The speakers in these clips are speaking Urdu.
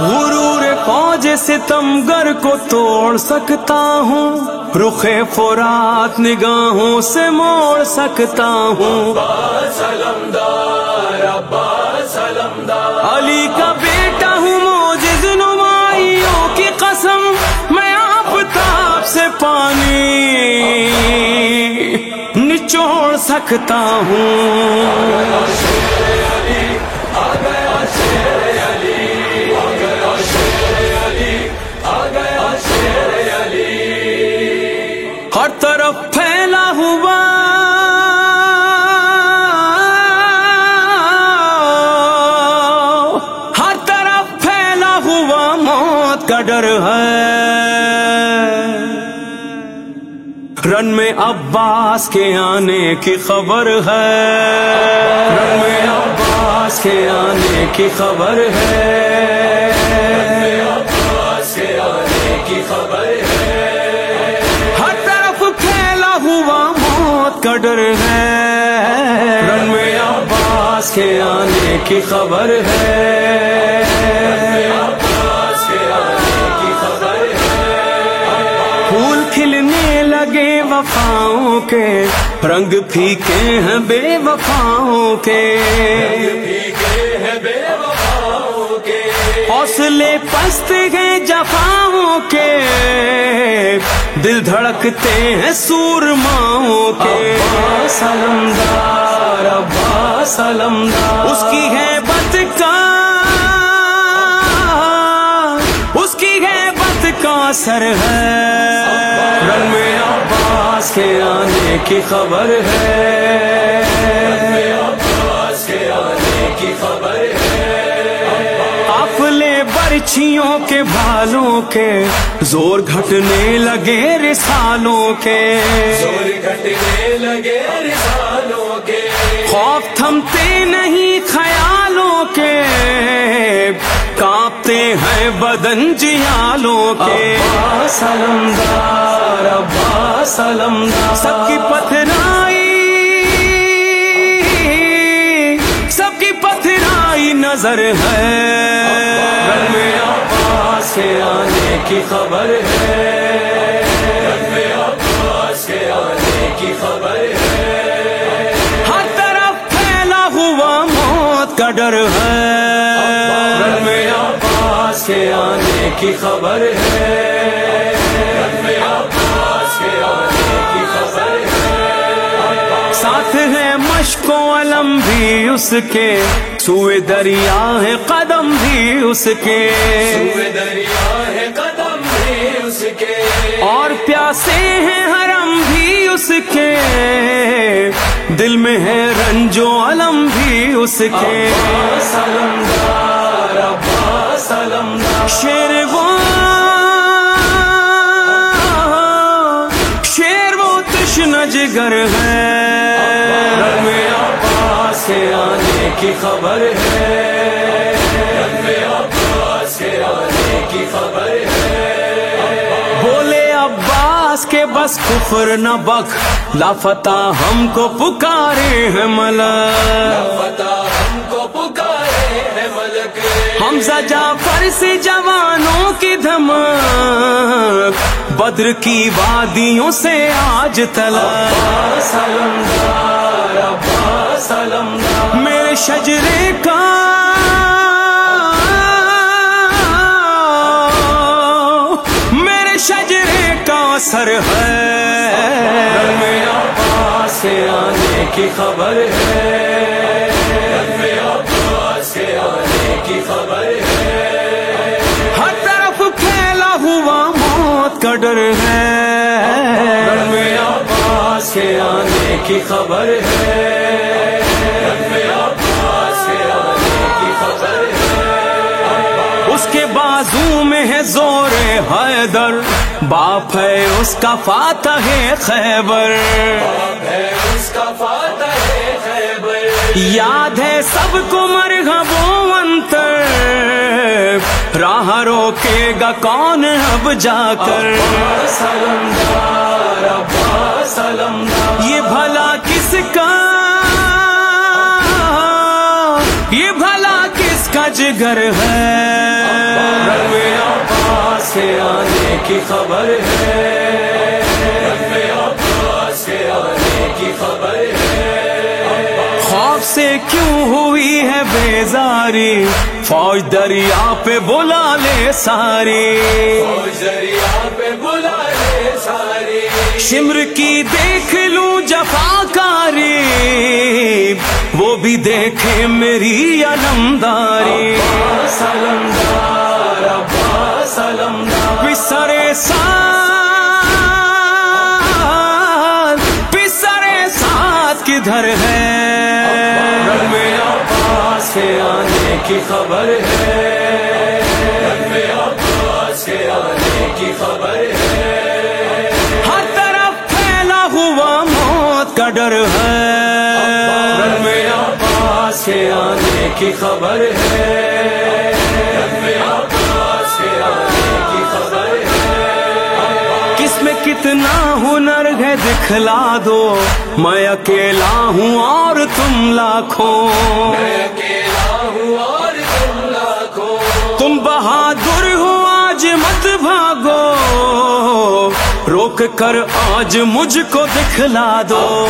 غرور فوج ستمگر کو توڑ سکتا ہوں رخ فرات نگاہوں سے موڑ سکتا ہوں۔ علی نچوڑ سکتا ہوں۔ ہر طرف پھیلا ہوا۔ ہر طرف پھیلا ہوا، موت کا ڈر ہے۔ رن میں عباس کے آنے کی خبر ہے۔ رن میں عباس کے آنے کی خبر ہے۔ عباس کے آنے کی خبر ہے۔ ہر طرف پھیلا ہوا موت کا ڈر ہے۔ رن میں عباس کے آنے کی خبر ہے۔ عباس کے آنے وفاؤں کے رنگ پھیکے ہیں بے وفاؤں کے۔ حوصلے پست ہیں جفاؤں کے۔ دل دھڑکتے ہیں سورماؤں کے۔ سلمدار سلمدار اس کی ہے بت کا اثر ہے۔ رن میں عباس کے آنے کی خبر ہے۔ عباس کے آنے کی خبر ہے قافلے برچھیوں کے بالوں کے زور گھٹنے لگے رسالوں کے۔ زور گھٹنے لگے رسالوں کے۔ خوف تھمتے نہیں خیالوں کانپتے ہیں بدن جیالوں کے۔ سلمدار ابا سلمدار۔ سب کی پتھرائی سب کی پتھرائی نظر ہے۔ عباس کے آنے کی خبر ہے۔ عباس کے آنے کی خبر ہے۔ ہر طرف پھیلا ہوا موت کا ڈر ہے۔ عباس کے آنے کی خبر ہے۔ عباس کے آنے کی خبر ہے۔ ساتھ ہے مشق و علم بھی اس کے۔ سوئے دریا ہے قدم بھی اس کے۔ سوئے دریا ہے قدم بھی اس کے۔ اور پیاسے ہیں حرم بھی اس کے۔ دل میں ہے رنج و علم بھی اس کے۔ سلمدار شیر وہ شیر وہ تشن جگر ہے۔ آنے کی خبر ہے۔ آنے کی خبر ہے۔ بولے عباس کے بس کفر نہ بک لافتہ ہم کو پکارے ہیں ملک۔ حمزہ جعفر سے جوانوں کی دھمک بدر کی وادیوں سے آج تلک سلمدار ابا میرے شجرے کا میرے شجرے کا اثر ہے۔ میں عباس آنے کی خبر ہے۔ موت کا ڈر ہے میں عباس کے آنے کی خبر ہے۔ عباس کے آنے کی خبر ہے۔ اس کے بازو میں ہے زور حیدر۔ باپ ہے اس کا فاتح خیبر۔ ہے اس کا فاتح خیبر یاد ہے سب کو مرغب انتر راہ روکے گا کون اب جا کر؟ سلمدار عباس یہ بھلا کس کا؟ یہ بھلا کس کا جگر ہے؟ رن میں عباس آنے کی خبر ہے۔ رن عباس آنے کی خبر ہے۔ خوف سے کیوں ہوئی ہے بیزاری؟ فوج دریا پہ بلا لے ساری۔ دریا پہ بلا لے ساری۔ شمر کی دیکھ لوں جفا کاری۔ وہ بھی دیکھے میری علمداری۔ سلمدار عباس سلمدار پسرے ساتھ پسرے ساتھ کدھر ہے؟ کے آنے کی خبر ہے۔ رن میں عباس کے آنے کی خبر ہے ہر طرف پھیلا ہوا موت کا ڈر ہے۔ عباس کے آنے کی خبر ہے۔ رن میں عباس کے آنے کی خبر ہے۔ کس میں کتنا ہنر ہے دکھلا دو۔ میں اکیلا ہوں اور تم لاکھوں۔ کر آج مجھ کو دکھلا دو۔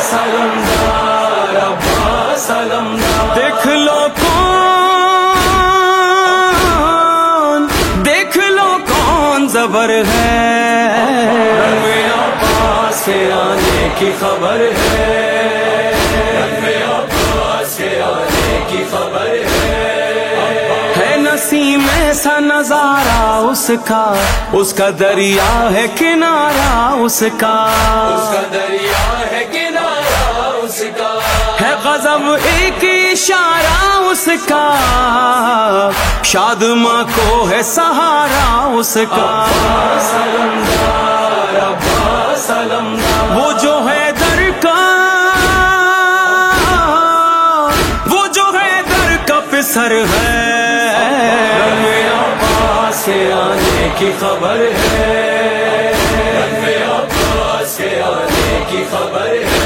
سلمدار عباس سلمدار دیکھ لو کون، دیکھ لو کون زبر ہے رن میں عباس آنے کی خبر ہے رن میں عباس آنے کی خبر ہے۔ ہے نسیم ایسا نظارہ۔ اس کا اس کا دریا ہے کنارہ اس کا۔ اس کا دریا ہے کنارہ اس کا۔ ہے غضب ایک اشارہ اس کا۔ شاد ماں کو ہے سہارا اس کا۔ سلمدار وہ جو ہے در کا وہ جو ہے۔ کی خبر ہے۔ عباس کے آنے کی خبر ہے۔